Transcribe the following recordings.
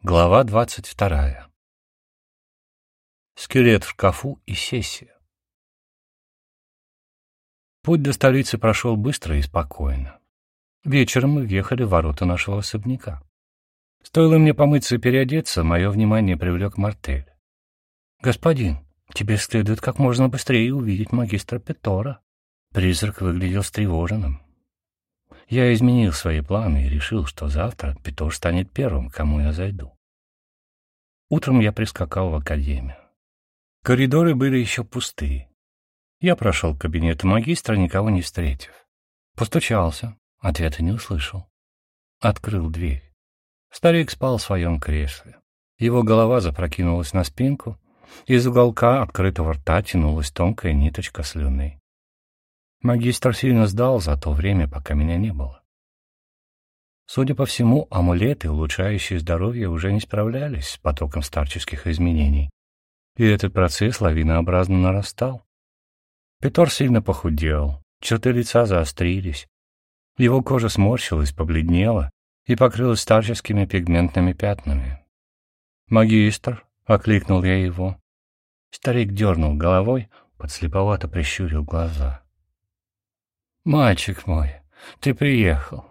Глава двадцать вторая. Скелет в шкафу и сессия. Путь до столицы прошел быстро и спокойно. Вечером мы въехали в ворота нашего особняка. Стоило мне помыться и переодеться, мое внимание привлек Мартель. «Господин, тебе следует как можно быстрее увидеть магистра Петора». Призрак выглядел встревоженным. Я изменил свои планы и решил, что завтра Петр станет первым, кому я зайду. Утром я прискакал в академию. Коридоры были еще пустые. Я прошел кабинет магистра, никого не встретив. Постучался, ответа не услышал. Открыл дверь. Старик спал в своем кресле. Его голова запрокинулась на спинку, из уголка открытого рта тянулась тонкая ниточка слюны. Магистр сильно сдал за то время, пока меня не было. Судя по всему, амулеты, улучшающие здоровье, уже не справлялись с потоком старческих изменений, и этот процесс лавинообразно нарастал. Петр сильно похудел, черты лица заострились, его кожа сморщилась, побледнела и покрылась старческими пигментными пятнами. «Магистр!» — окликнул я его. Старик дернул головой, подслеповато прищурил глаза. «Мальчик мой, ты приехал».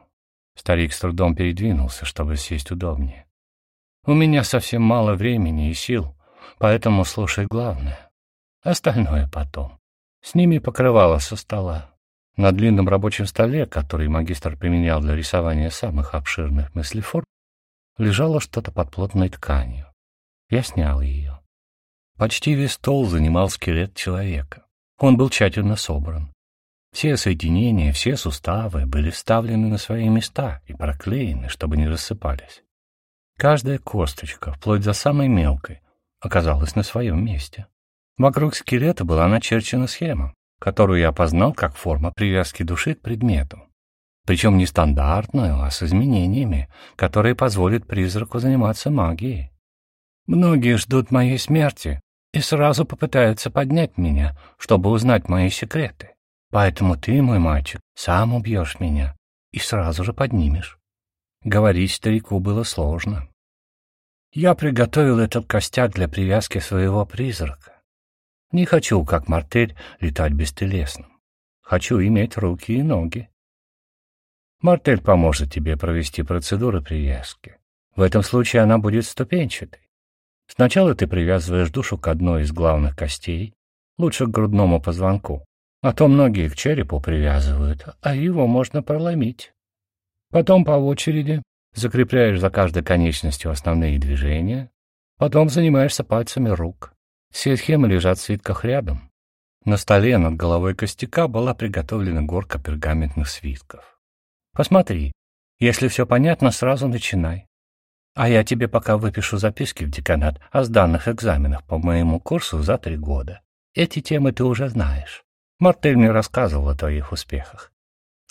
Старик с трудом передвинулся, чтобы сесть удобнее. «У меня совсем мало времени и сил, поэтому слушай главное. Остальное потом. Сними покрывало со стола. На длинном рабочем столе, который магистр применял для рисования самых обширных мыслеформ, лежало что-то под плотной тканью. Я снял ее. Почти весь стол занимал скелет человека. Он был тщательно собран. Все соединения, все суставы были вставлены на свои места и проклеены, чтобы не рассыпались. Каждая косточка, вплоть до самой мелкой, оказалась на своем месте. Вокруг скелета была начерчена схема, которую я опознал как форма привязки души к предмету. Причем не стандартную, а с изменениями, которые позволят призраку заниматься магией. Многие ждут моей смерти и сразу попытаются поднять меня, чтобы узнать мои секреты. Поэтому ты, мой мальчик, сам убьешь меня и сразу же поднимешь. Говорить старику было сложно. Я приготовил этот костяк для привязки своего призрака. Не хочу, как мартель, летать бестелесным. Хочу иметь руки и ноги. Мартель поможет тебе провести процедуру привязки. В этом случае она будет ступенчатой. Сначала ты привязываешь душу к одной из главных костей, лучше к грудному позвонку, а то многие к черепу привязывают, а его можно проломить. Потом по очереди закрепляешь за каждой конечностью основные движения, потом занимаешься пальцами рук. Все схемы лежат в свитках рядом. На столе над головой костяка была приготовлена горка пергаментных свитков. Посмотри, если все понятно, сразу начинай. А я тебе пока выпишу записки в деканат о сданных экзаменах по моему курсу за три года. Эти темы ты уже знаешь. Мартель мне рассказывал о твоих успехах.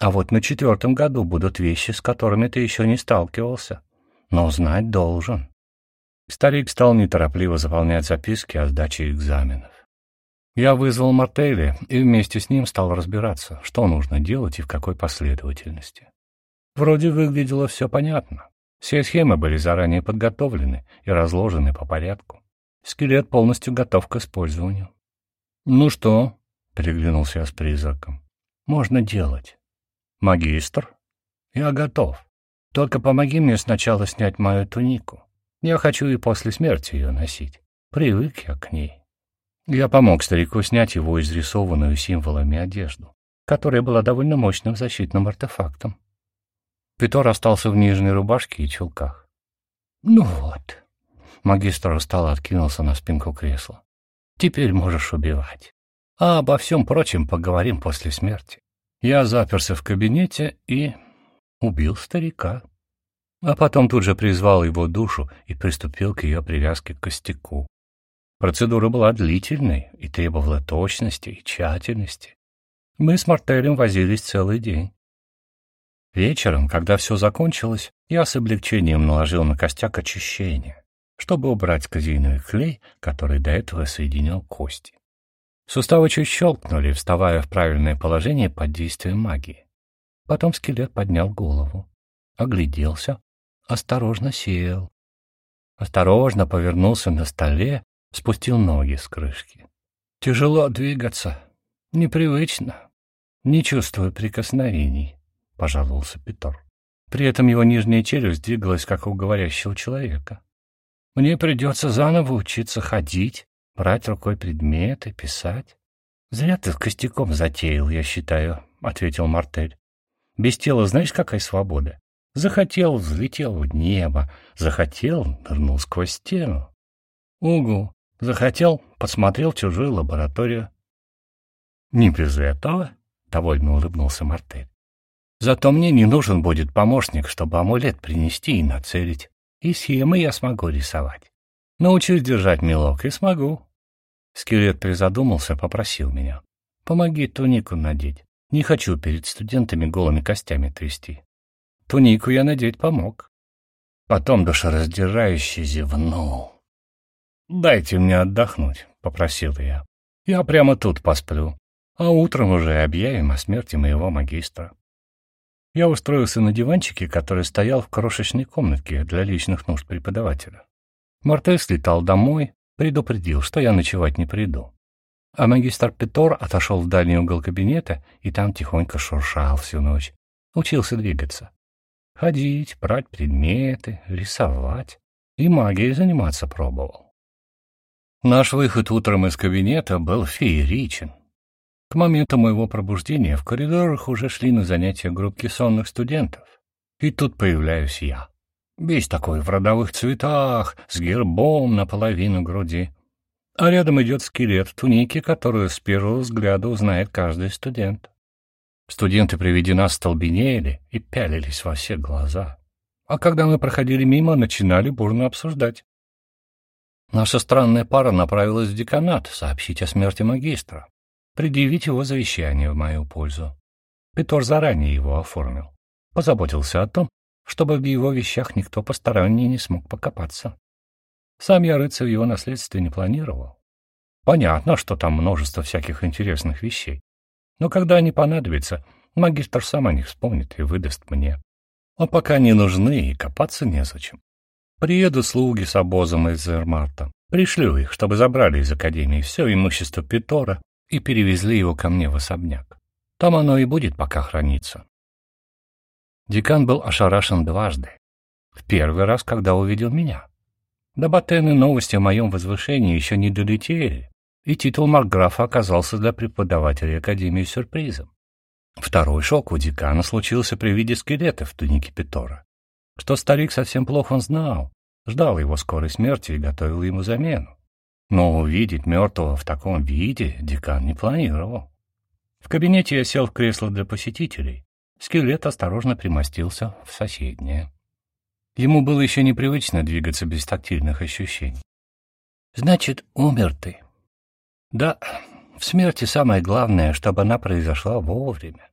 А вот на четвертом году будут вещи, с которыми ты еще не сталкивался. Но знать должен. Старик стал неторопливо заполнять записки о сдаче экзаменов. Я вызвал Мартеля и вместе с ним стал разбираться, что нужно делать и в какой последовательности. Вроде выглядело все понятно. Все схемы были заранее подготовлены и разложены по порядку. Скелет полностью готов к использованию. «Ну что, Переглянулся я с призраком. Можно делать. Магистр? Я готов. Только помоги мне сначала снять мою тунику. Я хочу и после смерти ее носить. Привык я к ней. Я помог старику снять его изрисованную символами одежду, которая была довольно мощным защитным артефактом. Питор остался в нижней рубашке и чулках. «Ну вот», — магистр устало откинулся на спинку кресла, — «теперь можешь убивать а обо всем прочем поговорим после смерти. Я заперся в кабинете и убил старика. А потом тут же призвал его душу и приступил к ее привязке к костяку. Процедура была длительной и требовала точности и тщательности. Мы с Мартелем возились целый день. Вечером, когда все закончилось, я с облегчением наложил на костяк очищение, чтобы убрать казиновый клей, который до этого соединял кости. Суставы чуть щелкнули, вставая в правильное положение под действием магии. Потом скелет поднял голову, огляделся, осторожно сел. Осторожно повернулся на столе, спустил ноги с крышки. Тяжело двигаться, непривычно, не чувствую прикосновений, — пожаловался Петр. При этом его нижняя челюсть двигалась, как у говорящего человека. Мне придется заново учиться ходить, брать рукой предметы, писать. Зря ты костяком затеял, я считаю, — ответил Мартель. Без тела знаешь, какая свобода? Захотел — взлетел в небо, захотел — нырнул сквозь стену. Угу, захотел — посмотрел чужую лабораторию. Не без этого, — довольно улыбнулся Мартель. Зато мне не нужен будет помощник, чтобы амулет принести и нацелить. И схемы я смогу рисовать. Научусь держать мелок и смогу. Скелет призадумался, попросил меня. Помоги тунику надеть. Не хочу перед студентами голыми костями трясти. Тунику я надеть помог. Потом душераздирающе зевнул. «Дайте мне отдохнуть», — попросил я. «Я прямо тут посплю, а утром уже объявим о смерти моего магистра». Я устроился на диванчике, который стоял в крошечной комнатке для личных нужд преподавателя. Мартель слетал домой, предупредил, что я ночевать не приду. А магистр Петор отошел в дальний угол кабинета и там тихонько шуршал всю ночь. Учился двигаться. Ходить, брать предметы, рисовать. И магией заниматься пробовал. Наш выход утром из кабинета был фееричен. К моменту моего пробуждения в коридорах уже шли на занятия группки сонных студентов. И тут появляюсь я. Весь такой в родовых цветах, с гербом наполовину груди а рядом идет скелет в тунике, которую с первого взгляда узнает каждый студент. Студенты при виде нас столбенели и пялились во все глаза. А когда мы проходили мимо, начинали бурно обсуждать. Наша странная пара направилась в деканат сообщить о смерти магистра, предъявить его завещание в мою пользу. Петр заранее его оформил. Позаботился о том, чтобы в его вещах никто посторонний не смог покопаться. Сам я рыться в его наследстве не планировал. Понятно, что там множество всяких интересных вещей. Но когда они понадобятся, магистр сам о них вспомнит и выдаст мне. А пока не нужны и копаться незачем. Приедут слуги с обозом из Зермарта. Пришлю их, чтобы забрали из Академии все имущество Питора и перевезли его ко мне в особняк. Там оно и будет пока храниться. Декан был ошарашен дважды. В первый раз, когда увидел меня. До Батены новости о моем возвышении еще не долетели, и титул Маркграфа оказался для преподавателей Академии сюрпризом. Второй шок у декана случился при виде скелета в тунике Петора. Что старик совсем плохо он знал, ждал его скорой смерти и готовил ему замену. Но увидеть мертвого в таком виде декан не планировал. В кабинете я сел в кресло для посетителей. Скелет осторожно примостился в соседнее. Ему было еще непривычно двигаться без тактильных ощущений. «Значит, умер ты?» «Да, в смерти самое главное, чтобы она произошла вовремя.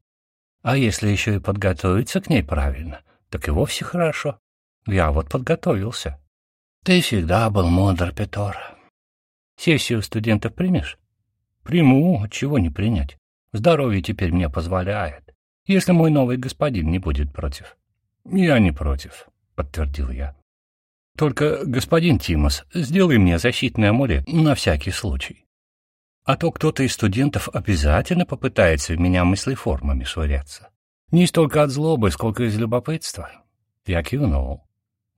А если еще и подготовиться к ней правильно, так и вовсе хорошо. Я вот подготовился». «Ты всегда был мудр, Петор. Сессию студентов примешь?» «Приму, чего не принять. Здоровье теперь мне позволяет, если мой новый господин не будет против». «Я не против», — подтвердил я. «Только, господин Тимос, сделай мне защитный амулет на всякий случай. А то кто-то из студентов обязательно попытается в меня мыслеформами швыряться. Не столько от злобы, сколько из любопытства». Я кивнул.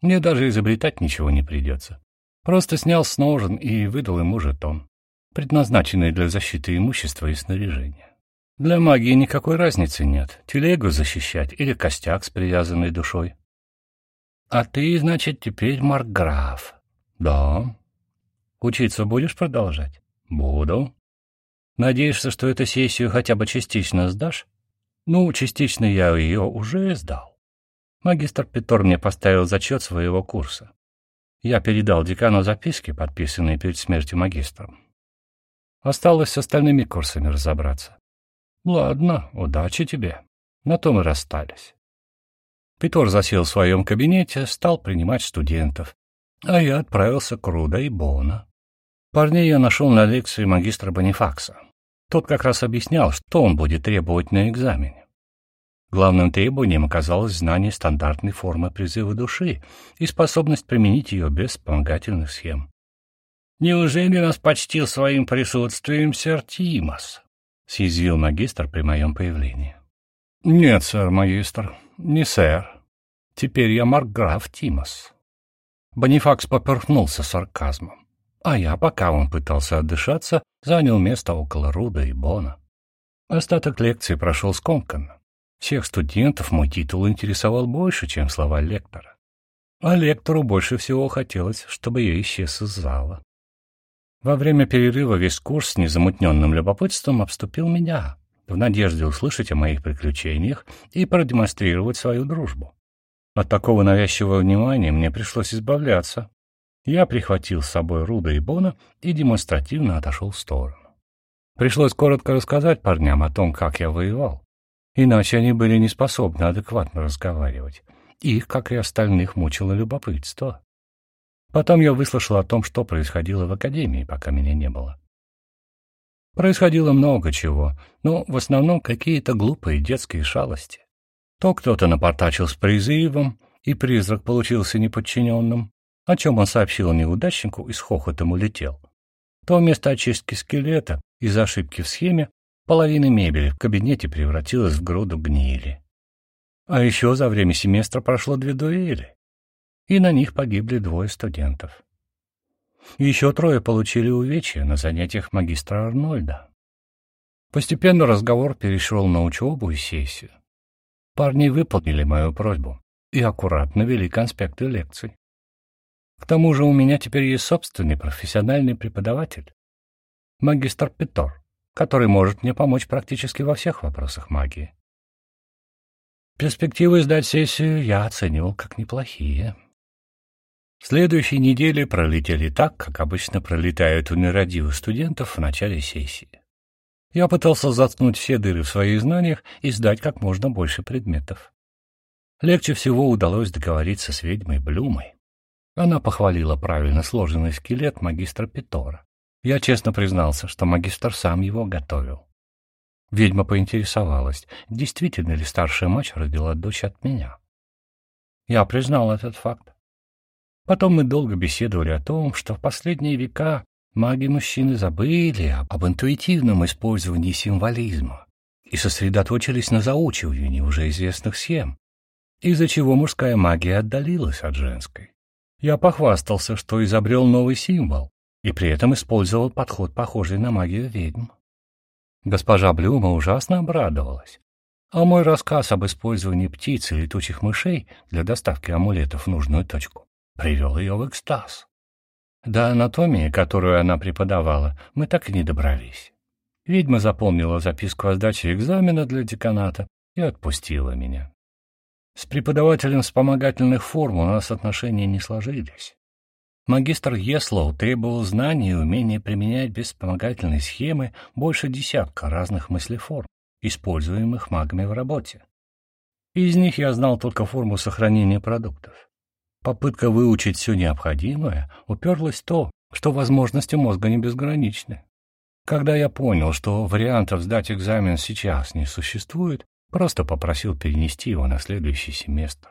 Мне даже изобретать ничего не придется. Просто снял с ножен и выдал ему жетон, предназначенный для защиты имущества и снаряжения. Для магии никакой разницы нет, телегу защищать или костяк с привязанной душой. «А ты, значит, теперь Маркграф?» «Да». «Учиться будешь продолжать?» «Буду». «Надеешься, что эту сессию хотя бы частично сдашь?» «Ну, частично я ее уже сдал». Магистр Петор мне поставил зачет своего курса. Я передал декану записки, подписанные перед смертью магистром. Осталось с остальными курсами разобраться. Ладно, удачи тебе. На том и расстались. Питор засел в своем кабинете, стал принимать студентов, а я отправился к Руда и Бона. Парней я нашел на лекции магистра Бонифакса. Тот как раз объяснял, что он будет требовать на экзамене. Главным требованием оказалось знание стандартной формы призыва души и способность применить ее без вспомогательных схем. «Неужели нас почтил своим присутствием сэр Тимос?» — съязвил магистр при моем появлении. «Нет, сэр, магистр, не сэр. Теперь я маркграф Тимос». Бонифакс поперхнулся сарказмом, а я, пока он пытался отдышаться, занял место около Руда и Бона. Остаток лекции прошел скомканно. Всех студентов мой титул интересовал больше, чем слова лектора. А лектору больше всего хотелось, чтобы я исчез из зала. Во время перерыва весь курс с незамутненным любопытством обступил меня, в надежде услышать о моих приключениях и продемонстрировать свою дружбу. От такого навязчивого внимания мне пришлось избавляться. Я прихватил с собой Руда и Бона и демонстративно отошел в сторону. Пришлось коротко рассказать парням о том, как я воевал. Иначе они были не способны адекватно разговаривать. Их, как и остальных, мучило любопытство. Потом я выслушал о том, что происходило в академии, пока меня не было. Происходило много чего, но в основном какие-то глупые детские шалости. То кто-то напортачил с призывом, и призрак получился неподчиненным, о чем он сообщил неудачнику и с хохотом улетел. То вместо очистки скелета из-за ошибки в схеме половина мебели в кабинете превратилась в груду гнили. А еще за время семестра прошло две дуэли, и на них погибли двое студентов. Еще трое получили увечья на занятиях магистра Арнольда. Постепенно разговор перешел на учебу и сессию. Парни выполнили мою просьбу и аккуратно вели конспекты лекций. К тому же у меня теперь есть собственный профессиональный преподаватель, магистр Петор, который может мне помочь практически во всех вопросах магии. Перспективы сдать сессию я оценил как неплохие. Следующие недели пролетели так, как обычно пролетают у нерадивых студентов в начале сессии. Я пытался заткнуть все дыры в своих знаниях и сдать как можно больше предметов. Легче всего удалось договориться с ведьмой Блюмой. Она похвалила правильно сложенный скелет магистра Питора. Я честно признался, что магистр сам его готовил. Ведьма поинтересовалась, действительно ли старшая мать родила дочь от меня. Я признал этот факт. Потом мы долго беседовали о том, что в последние века Маги-мужчины забыли об интуитивном использовании символизма и сосредоточились на заучивании уже известных схем, из-за чего мужская магия отдалилась от женской. Я похвастался, что изобрел новый символ и при этом использовал подход, похожий на магию ведьм. Госпожа Блюма ужасно обрадовалась, а мой рассказ об использовании птиц и летучих мышей для доставки амулетов в нужную точку привел ее в экстаз. До анатомии, которую она преподавала, мы так и не добрались. Ведьма заполнила записку о сдаче экзамена для деканата и отпустила меня. С преподавателем вспомогательных форм у нас отношения не сложились. Магистр Еслоу требовал знаний и умения применять без вспомогательной схемы больше десятка разных мыслеформ, используемых магами в работе. Из них я знал только форму сохранения продуктов. Попытка выучить все необходимое уперлась в то, что возможности мозга не безграничны. Когда я понял, что вариантов сдать экзамен сейчас не существует, просто попросил перенести его на следующий семестр.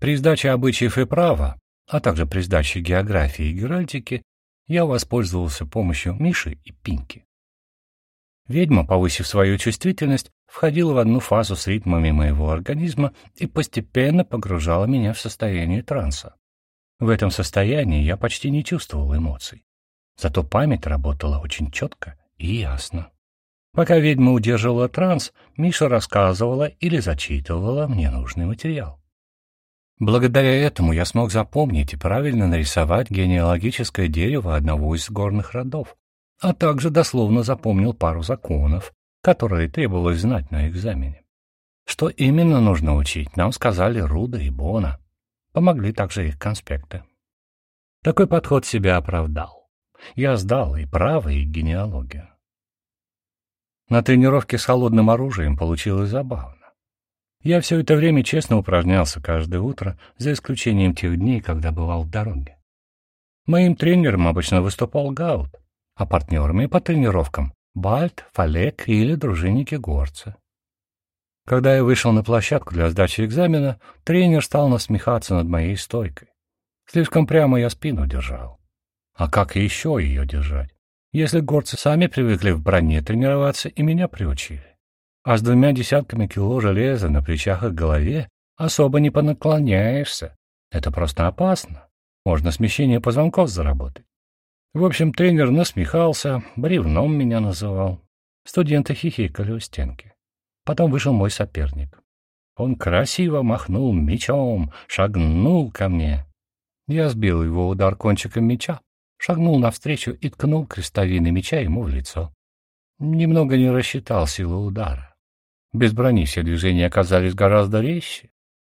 При сдаче обычаев и права, а также при сдаче географии и геральдики, я воспользовался помощью Миши и Пинки. Ведьма, повысив свою чувствительность, входила в одну фазу с ритмами моего организма и постепенно погружала меня в состояние транса. В этом состоянии я почти не чувствовал эмоций. Зато память работала очень четко и ясно. Пока ведьма удерживала транс, Миша рассказывала или зачитывала мне нужный материал. Благодаря этому я смог запомнить и правильно нарисовать генеалогическое дерево одного из горных родов, а также дословно запомнил пару законов, которые требовалось знать на экзамене. Что именно нужно учить, нам сказали Руда и Бона. Помогли также их конспекты. Такой подход себя оправдал. Я сдал и право, и генеалогию. На тренировке с холодным оружием получилось забавно. Я все это время честно упражнялся каждое утро, за исключением тех дней, когда бывал в дороге. Моим тренером обычно выступал Гаут, а партнерами по тренировкам — Бальт, Фалек или дружинники горца. Когда я вышел на площадку для сдачи экзамена, тренер стал насмехаться над моей стойкой. Слишком прямо я спину держал. А как еще ее держать? Если горцы сами привыкли в броне тренироваться и меня приучили. А с двумя десятками кило железа на плечах и голове особо не понаклоняешься. Это просто опасно. Можно смещение позвонков заработать. В общем, тренер насмехался, бревном меня называл. Студенты хихикали у стенки. Потом вышел мой соперник. Он красиво махнул мечом, шагнул ко мне. Я сбил его удар кончиком меча, шагнул навстречу и ткнул крестовины меча ему в лицо. Немного не рассчитал силу удара. Без брони все движения оказались гораздо резче,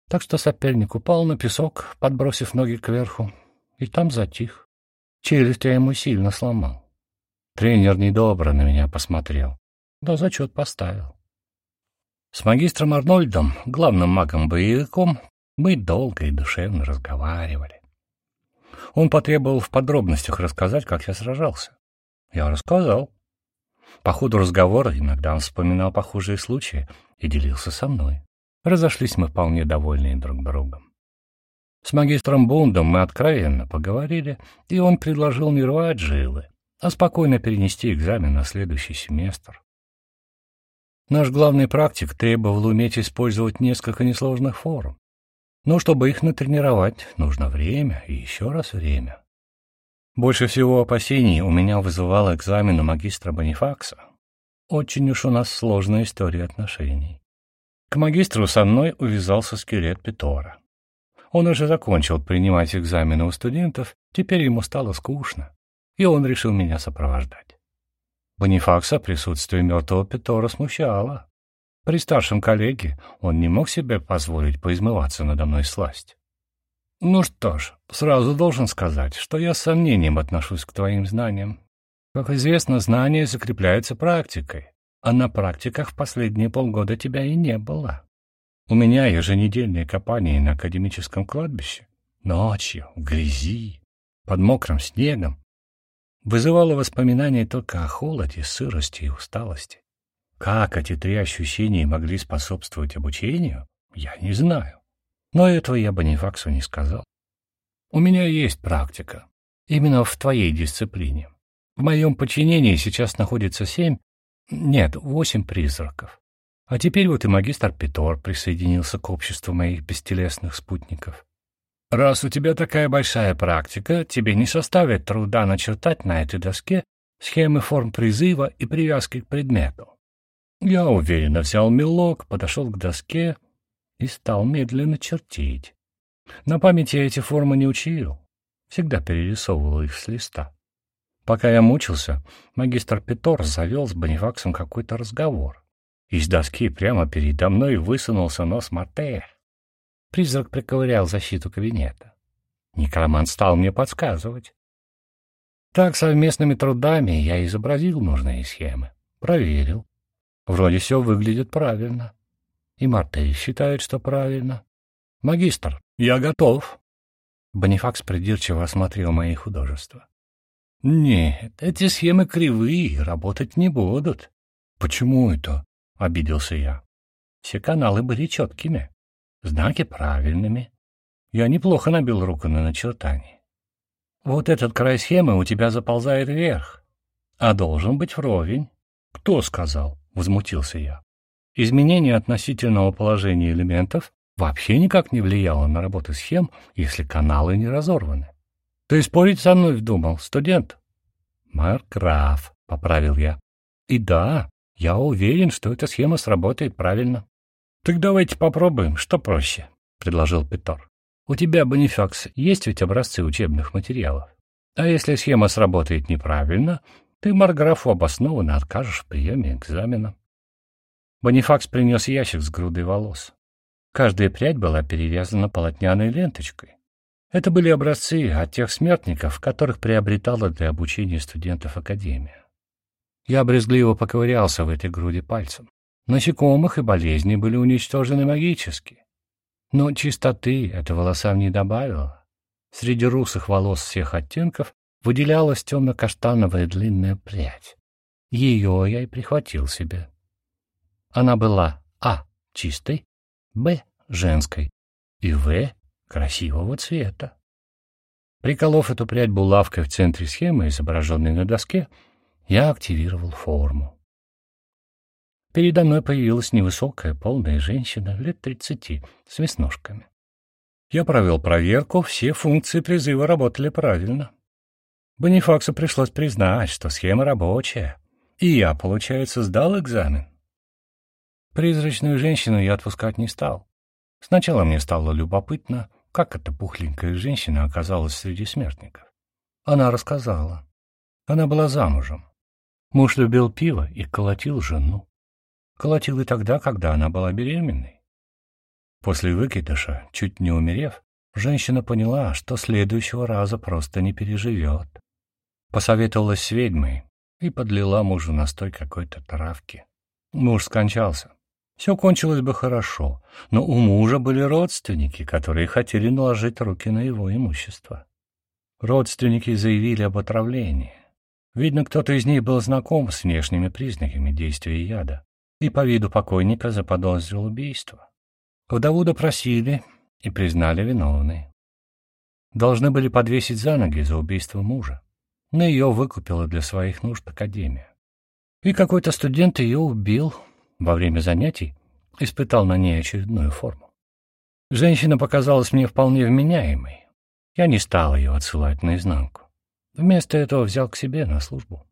так что соперник упал на песок, подбросив ноги кверху, и там затих. Челюсть я ему сильно сломал. Тренер недобро на меня посмотрел, но зачет поставил. С магистром Арнольдом, главным магом-боевиком, мы долго и душевно разговаривали. Он потребовал в подробностях рассказать, как я сражался. Я рассказал. По ходу разговора иногда он вспоминал похожие случаи и делился со мной. Разошлись мы вполне довольные друг другом. С магистром Бундом мы откровенно поговорили, и он предложил не рвать жилы, а спокойно перенести экзамен на следующий семестр. Наш главный практик требовал уметь использовать несколько несложных форм. Но чтобы их натренировать, нужно время и еще раз время. Больше всего опасений у меня вызывал экзамен у магистра Бонифакса. Очень уж у нас сложная история отношений. К магистру со мной увязался скелет Петора. Он уже закончил принимать экзамены у студентов, теперь ему стало скучно, и он решил меня сопровождать. Бонифакса присутствие мертвого Петора смущало. При старшем коллеге он не мог себе позволить поизмываться надо мной сласть. Ну что ж, сразу должен сказать, что я с сомнением отношусь к твоим знаниям. Как известно, знания закрепляются практикой, а на практиках в последние полгода тебя и не было. У меня еженедельные копания на академическом кладбище. Ночью, в грязи, под мокрым снегом. Вызывало воспоминания только о холоде, сырости и усталости. Как эти три ощущения могли способствовать обучению, я не знаю. Но этого я Бонифаксу не сказал. У меня есть практика. Именно в твоей дисциплине. В моем подчинении сейчас находится семь, нет, восемь призраков. А теперь вот и магистр Питор присоединился к обществу моих бестелесных спутников. Раз у тебя такая большая практика, тебе не составит труда начертать на этой доске схемы форм призыва и привязки к предмету. Я уверенно взял мелок, подошел к доске и стал медленно чертить. На памяти я эти формы не учил, всегда перерисовывал их с листа. Пока я мучился, магистр Питор завел с Бонифаксом какой-то разговор. Из доски прямо передо мной высунулся нос Мате. Призрак приковырял защиту кабинета. Некромант стал мне подсказывать. Так, совместными трудами я изобразил нужные схемы. Проверил. Вроде все выглядит правильно. И Мартель считает, что правильно. Магистр, я готов. Бонифакс придирчиво осмотрел мои художества. Нет, эти схемы кривые, работать не будут. Почему это? — обиделся я. Все каналы были четкими, знаки правильными. Я неплохо набил руку на начертании. Вот этот край схемы у тебя заползает вверх, а должен быть вровень. Кто сказал? — возмутился я. Изменение относительного положения элементов вообще никак не влияло на работу схем, если каналы не разорваны. Ты спорить со мной вдумал, студент? Маркраф, — поправил я. И да, я уверен, что эта схема сработает правильно. Так давайте попробуем, что проще, — предложил Петор. У тебя, Бонифакс, есть ведь образцы учебных материалов? А если схема сработает неправильно, ты Марграфу обоснованно откажешь в приеме экзамена. Бонифакс принес ящик с грудой волос. Каждая прядь была перевязана полотняной ленточкой. Это были образцы от тех смертников, которых приобретала для обучения студентов Академия. Я брезгливо поковырялся в этой груди пальцем. Насекомых и болезни были уничтожены магически. Но чистоты это волосам не добавило. Среди русых волос всех оттенков выделялась темно-каштановая длинная прядь. Ее я и прихватил себе. Она была а. чистой, Б — женской и В — красивого цвета. Приколов эту прядь булавкой в центре схемы, изображенной на доске, я активировал форму. Передо мной появилась невысокая, полная женщина лет тридцати, с веснушками. Я провел проверку, все функции призыва работали правильно. Бонифаксу пришлось признать, что схема рабочая, и я, получается, сдал экзамен. Призрачную женщину я отпускать не стал. Сначала мне стало любопытно, как эта пухленькая женщина оказалась среди смертников. Она рассказала. Она была замужем. Муж любил пиво и колотил жену. Колотил и тогда, когда она была беременной. После выкидыша, чуть не умерев, женщина поняла, что следующего раза просто не переживет. Посоветовалась с ведьмой и подлила мужу настой какой-то травки. Муж скончался. Все кончилось бы хорошо, но у мужа были родственники, которые хотели наложить руки на его имущество. Родственники заявили об отравлении. Видно, кто-то из них был знаком с внешними признаками действия яда и по виду покойника заподозрил убийство. Вдову допросили и признали виновной. Должны были подвесить за ноги за убийство мужа, но ее выкупила для своих нужд Академия. И какой-то студент ее убил, во время занятий испытал на ней очередную форму. Женщина показалась мне вполне вменяемой. Я не стал ее отсылать наизнанку. Вместо этого взял к себе на службу.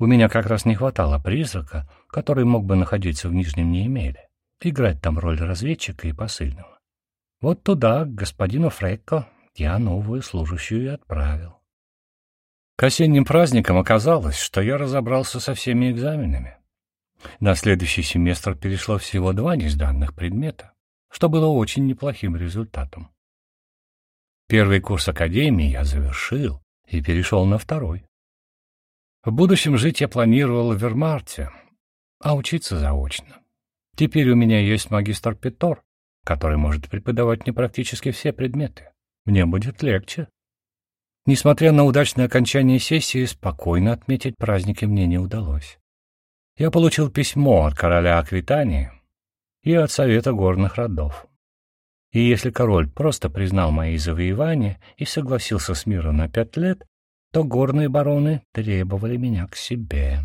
У меня как раз не хватало призрака, который мог бы находиться в Нижнем Неемеле, играть там роль разведчика и посыльного. Вот туда, к господину Фрекко, я новую служащую и отправил. К осенним праздникам оказалось, что я разобрался со всеми экзаменами. На следующий семестр перешло всего два несданных предмета, что было очень неплохим результатом. Первый курс академии я завершил и перешел на второй. В будущем жить я планировал в Вермарте, а учиться заочно. Теперь у меня есть магистр Петор, который может преподавать мне практически все предметы. Мне будет легче. Несмотря на удачное окончание сессии, спокойно отметить праздники мне не удалось я получил письмо от короля Аквитании и от Совета горных родов. И если король просто признал мои завоевания и согласился с миром на пять лет, то горные бароны требовали меня к себе.